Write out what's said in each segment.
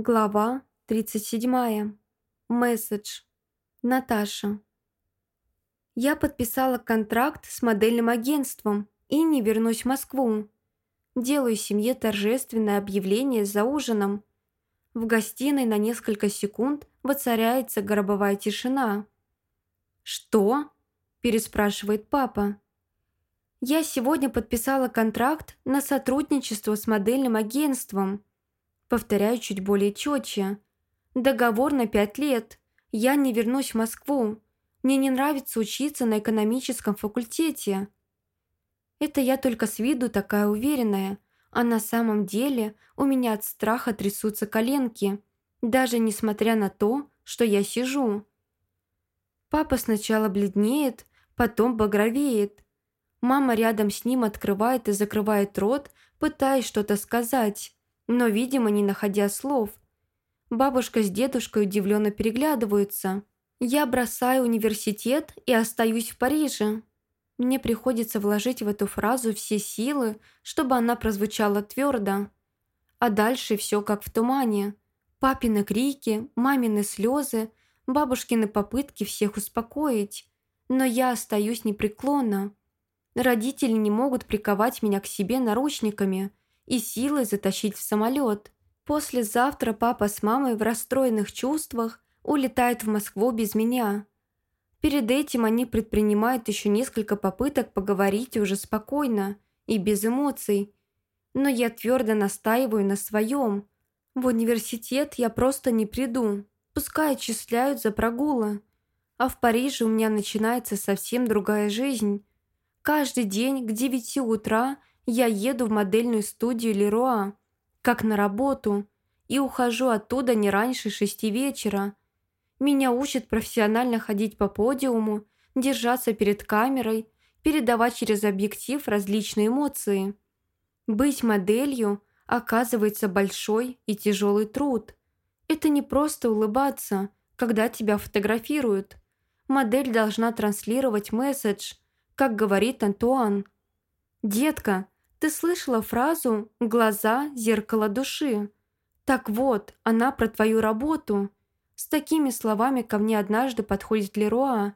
Глава 37. Месседж. Наташа. Я подписала контракт с модельным агентством и не вернусь в Москву. Делаю семье торжественное объявление за ужином. В гостиной на несколько секунд воцаряется гробовая тишина. «Что?» – переспрашивает папа. «Я сегодня подписала контракт на сотрудничество с модельным агентством», Повторяю чуть более четче. Договор на пять лет. Я не вернусь в Москву. Мне не нравится учиться на экономическом факультете. Это я только с виду такая уверенная, а на самом деле у меня от страха трясутся коленки, даже несмотря на то, что я сижу. Папа сначала бледнеет, потом багровеет. Мама рядом с ним открывает и закрывает рот, пытаясь что-то сказать но, видимо, не находя слов. Бабушка с дедушкой удивленно переглядываются. Я бросаю университет и остаюсь в Париже. Мне приходится вложить в эту фразу все силы, чтобы она прозвучала твердо. А дальше все как в тумане. Папины крики, мамины слезы, бабушкины попытки всех успокоить. Но я остаюсь непреклонна. Родители не могут приковать меня к себе наручниками – и силой затащить в самолет. Послезавтра папа с мамой в расстроенных чувствах улетают в Москву без меня. Перед этим они предпринимают еще несколько попыток поговорить уже спокойно и без эмоций. Но я твердо настаиваю на своем. В университет я просто не приду. Пускай отчисляют за прогулы. А в Париже у меня начинается совсем другая жизнь. Каждый день к девяти утра я еду в модельную студию Леруа, как на работу, и ухожу оттуда не раньше шести вечера. Меня учат профессионально ходить по подиуму, держаться перед камерой, передавать через объектив различные эмоции. Быть моделью оказывается большой и тяжелый труд. Это не просто улыбаться, когда тебя фотографируют. Модель должна транслировать месседж, как говорит Антуан. «Детка, ты слышала фразу «глаза – зеркало души»? Так вот, она про твою работу. С такими словами ко мне однажды подходит Леруа.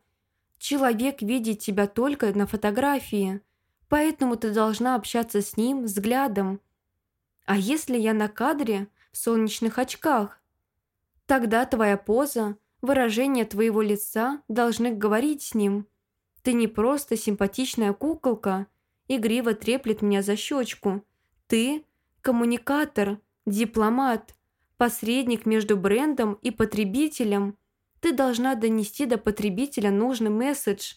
Человек видит тебя только на фотографии, поэтому ты должна общаться с ним взглядом. А если я на кадре в солнечных очках? Тогда твоя поза, выражение твоего лица должны говорить с ним. Ты не просто симпатичная куколка – игриво треплет меня за щечку. «Ты – коммуникатор, дипломат, посредник между брендом и потребителем. Ты должна донести до потребителя нужный месседж».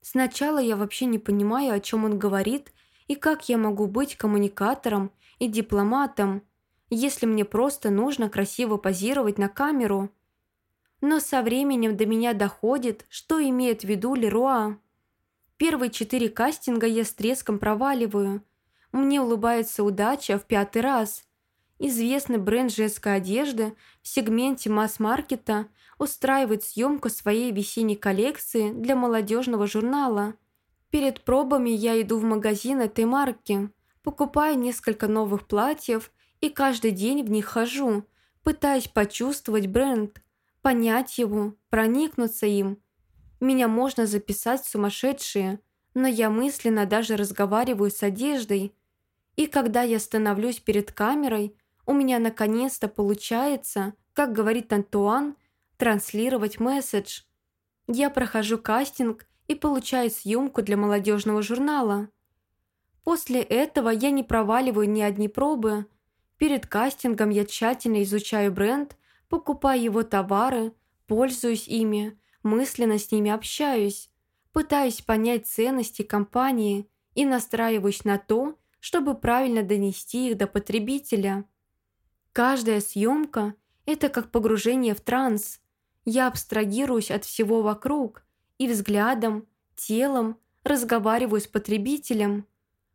Сначала я вообще не понимаю, о чем он говорит и как я могу быть коммуникатором и дипломатом, если мне просто нужно красиво позировать на камеру. Но со временем до меня доходит, что имеет в виду Леруа. Первые четыре кастинга я с треском проваливаю. Мне улыбается удача в пятый раз. Известный бренд женской одежды в сегменте масс-маркета устраивает съемку своей весенней коллекции для молодежного журнала. Перед пробами я иду в магазин этой марки, покупаю несколько новых платьев и каждый день в них хожу, пытаясь почувствовать бренд, понять его, проникнуться им – меня можно записать в сумасшедшие, но я мысленно даже разговариваю с одеждой. И когда я становлюсь перед камерой, у меня наконец-то получается, как говорит Антуан, транслировать месседж. Я прохожу кастинг и получаю съемку для молодежного журнала. После этого я не проваливаю ни одни пробы. Перед кастингом я тщательно изучаю бренд, покупаю его товары, пользуюсь ими, мысленно с ними общаюсь, пытаюсь понять ценности компании и настраиваюсь на то, чтобы правильно донести их до потребителя. Каждая съемка – это как погружение в транс. Я абстрагируюсь от всего вокруг и взглядом, телом разговариваю с потребителем.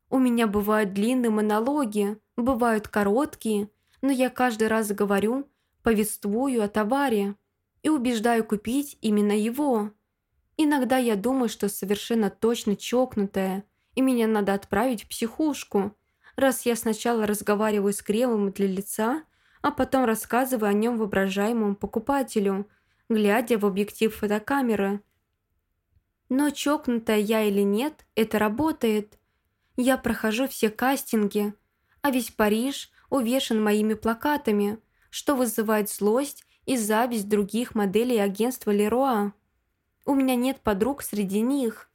У меня бывают длинные монологи, бывают короткие, но я каждый раз говорю, повествую о товаре и убеждаю купить именно его. Иногда я думаю, что совершенно точно чокнутая, и меня надо отправить в психушку, раз я сначала разговариваю с кремом для лица, а потом рассказываю о нем воображаемому покупателю, глядя в объектив фотокамеры. Но чокнутая я или нет, это работает. Я прохожу все кастинги, а весь Париж увешан моими плакатами, что вызывает злость и зависть других моделей агентства Леруа. У меня нет подруг среди них.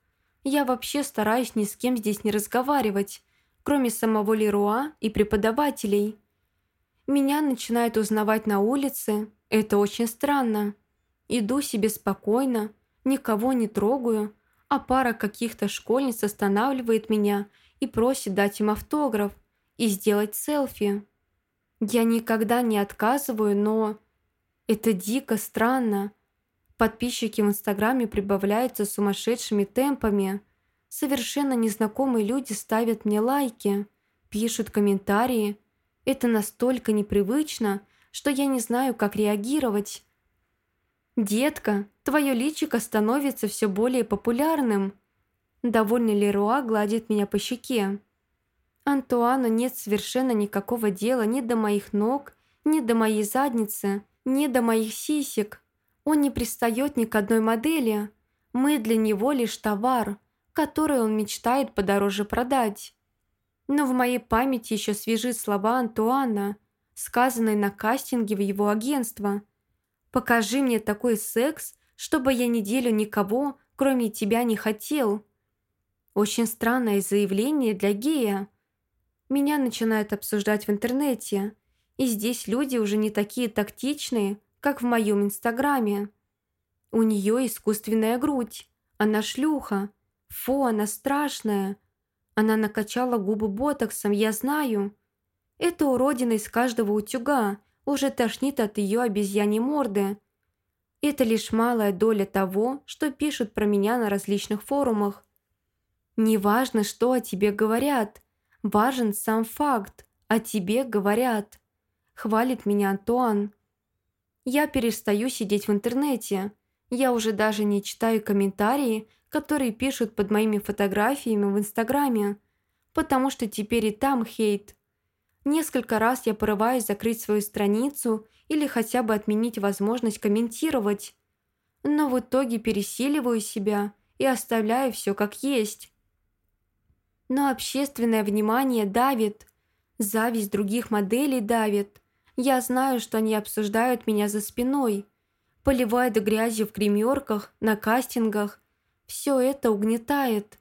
Я вообще стараюсь ни с кем здесь не разговаривать, кроме самого Леруа и преподавателей. Меня начинают узнавать на улице, это очень странно. Иду себе спокойно, никого не трогаю, а пара каких-то школьниц останавливает меня и просит дать им автограф и сделать селфи. Я никогда не отказываю, но это дико странно. Подписчики в Инстаграме прибавляются сумасшедшими темпами. Совершенно незнакомые люди ставят мне лайки, пишут комментарии. Это настолько непривычно, что я не знаю, как реагировать. «Детка, твое личико становится все более популярным». Довольный Леруа гладит меня по щеке. Антуану нет совершенно никакого дела ни до моих ног, ни до моей задницы – не до моих сисек. Он не пристает ни к одной модели. Мы для него лишь товар, который он мечтает подороже продать. Но в моей памяти еще свежи слова Антуана, сказанные на кастинге в его агентство. «Покажи мне такой секс, чтобы я неделю никого, кроме тебя, не хотел». Очень странное заявление для гея. Меня начинают обсуждать в интернете – и здесь люди уже не такие тактичные, как в моем инстаграме. У нее искусственная грудь. Она шлюха. Фу, она страшная. Она накачала губы ботоксом, я знаю. Это уродина из каждого утюга. Уже тошнит от ее обезьяньей морды. Это лишь малая доля того, что пишут про меня на различных форумах. Не важно, что о тебе говорят. Важен сам факт. О тебе говорят хвалит меня Антуан. Я перестаю сидеть в интернете. Я уже даже не читаю комментарии, которые пишут под моими фотографиями в Инстаграме, потому что теперь и там хейт. Несколько раз я порываюсь закрыть свою страницу или хотя бы отменить возможность комментировать, но в итоге пересиливаю себя и оставляю все как есть. Но общественное внимание давит, зависть других моделей давит – я знаю, что они обсуждают меня за спиной, поливают грязью в гримерках, на кастингах. Все это угнетает.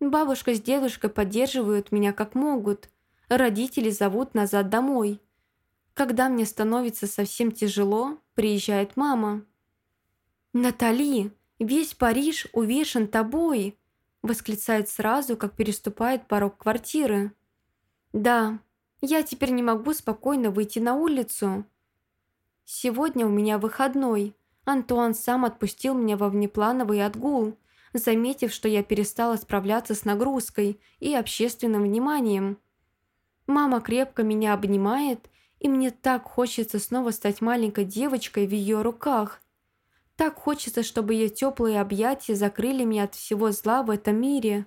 Бабушка с дедушкой поддерживают меня как могут. Родители зовут назад домой. Когда мне становится совсем тяжело, приезжает мама. «Натали, весь Париж увешан тобой!» восклицает сразу, как переступает порог квартиры. «Да, я теперь не могу спокойно выйти на улицу. Сегодня у меня выходной. Антуан сам отпустил меня во внеплановый отгул, заметив, что я перестала справляться с нагрузкой и общественным вниманием. Мама крепко меня обнимает, и мне так хочется снова стать маленькой девочкой в ее руках. Так хочется, чтобы ее теплые объятия закрыли меня от всего зла в этом мире.